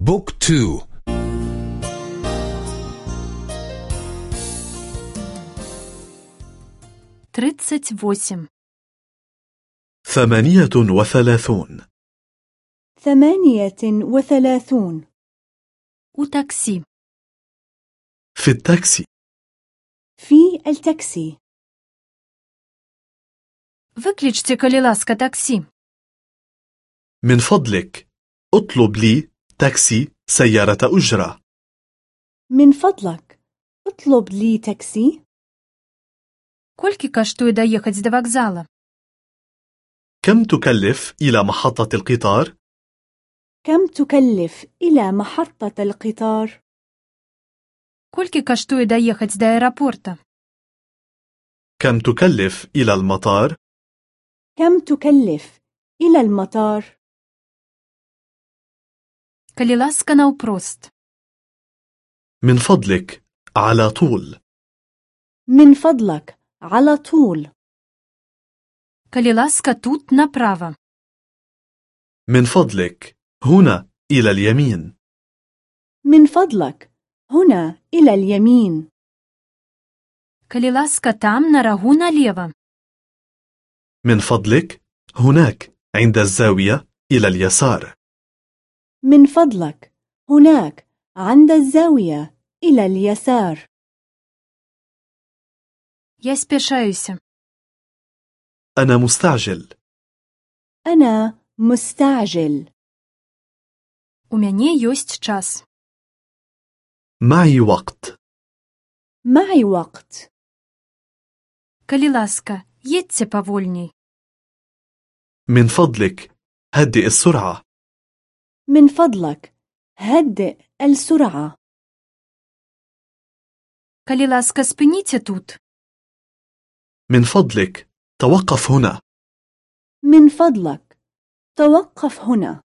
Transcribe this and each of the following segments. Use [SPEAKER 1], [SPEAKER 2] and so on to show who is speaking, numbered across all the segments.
[SPEAKER 1] بوك تو.
[SPEAKER 2] تريتسيت восемь
[SPEAKER 3] ثمانية وثلاثون.
[SPEAKER 4] ثمانية وثلاثون.
[SPEAKER 2] وتاكسي.
[SPEAKER 3] في التاكسي.
[SPEAKER 4] في التاكسي.
[SPEAKER 2] выключите, коли لاسكا تاكسي.
[SPEAKER 3] من فضلك اطلب لي تاكسي سيارة أجرة
[SPEAKER 4] من فضلك اطلب لي تاكسي
[SPEAKER 2] колькі каштуе даехаць до вакзала
[SPEAKER 3] كم تكلف إلى محطة القطار؟
[SPEAKER 4] كم تكلف إلى محطة القطار؟
[SPEAKER 2] колькі каштуе даехаць до аэрапорта
[SPEAKER 3] كم تكلف إلى المطار؟
[SPEAKER 4] كم تكلف إلى المطار؟
[SPEAKER 2] калі ласка наўпрост
[SPEAKER 3] من فضلك على طول
[SPEAKER 4] من فضلك على طول
[SPEAKER 2] калі ласка тут направо
[SPEAKER 3] من فضلك هنا إلى اليمين
[SPEAKER 4] من فضلك هنا إلى اليمين
[SPEAKER 2] калі ласка там на рагу налево
[SPEAKER 3] من فضلك هناك عند الزاوية إلى اليسار
[SPEAKER 4] من فضلك هناك عند الزاوية إلى اليسار
[SPEAKER 2] я спяшаюся
[SPEAKER 3] أنا مستعجل
[SPEAKER 4] أنا مستعجل
[SPEAKER 2] у мяне ёсць час
[SPEAKER 3] معي وقت
[SPEAKER 4] معي وقت
[SPEAKER 2] калі ласка едьце павольней
[SPEAKER 3] من فضلك هدئ السرعة
[SPEAKER 4] من فضلك هدئ السرعة
[SPEAKER 2] калі ласка спыніце тут
[SPEAKER 3] من فضلك توقف هنا
[SPEAKER 4] من فضلك توقف هنا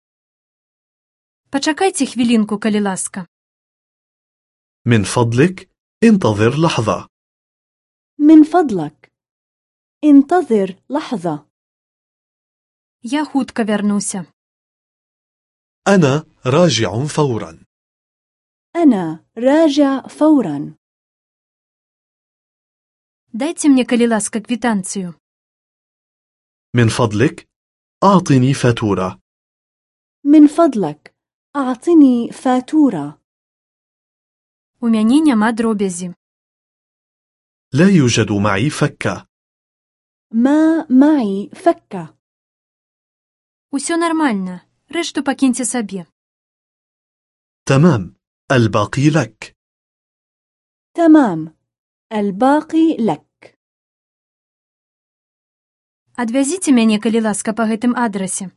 [SPEAKER 2] пачакайце хвілінку калі ласка
[SPEAKER 3] من فضلك انتظر لحظة
[SPEAKER 4] من فضلك انتظر لحظة
[SPEAKER 2] я хутка вярнуся
[SPEAKER 3] أنا راجع فورا
[SPEAKER 4] أنا راجع فورا
[SPEAKER 2] дайце мне калі ласка квітанцыю
[SPEAKER 3] من فضلك أعطني فاتورة
[SPEAKER 4] من فضلك أعطني فاتورة
[SPEAKER 2] у мяне няма дробязі
[SPEAKER 3] لا يوجد معي فكة
[SPEAKER 4] ما معي فكة
[SPEAKER 2] усё нармальна рэшту пакіньце сабе
[SPEAKER 3] تمام الباقي لك
[SPEAKER 4] تمام الباقي لك
[SPEAKER 2] адвязіце мяне калі ласка па гэтым адрасе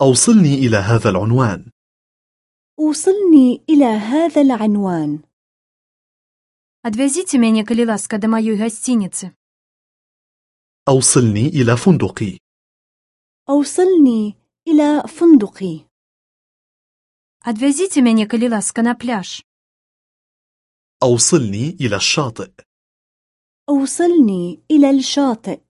[SPEAKER 3] أوصلني إلى هذا العنوان
[SPEAKER 4] وصلني إلى هذا العنوان
[SPEAKER 2] адвязіце мяне калі ласка да маёй гасцініцы
[SPEAKER 3] أوصلني إلى فندقي
[SPEAKER 4] أوصلني إلى فندقي
[SPEAKER 2] адвязіце мяне калі ласка на пляж
[SPEAKER 3] أوصلني إلى الشاطئ
[SPEAKER 4] أوصلني إلى الشاطئ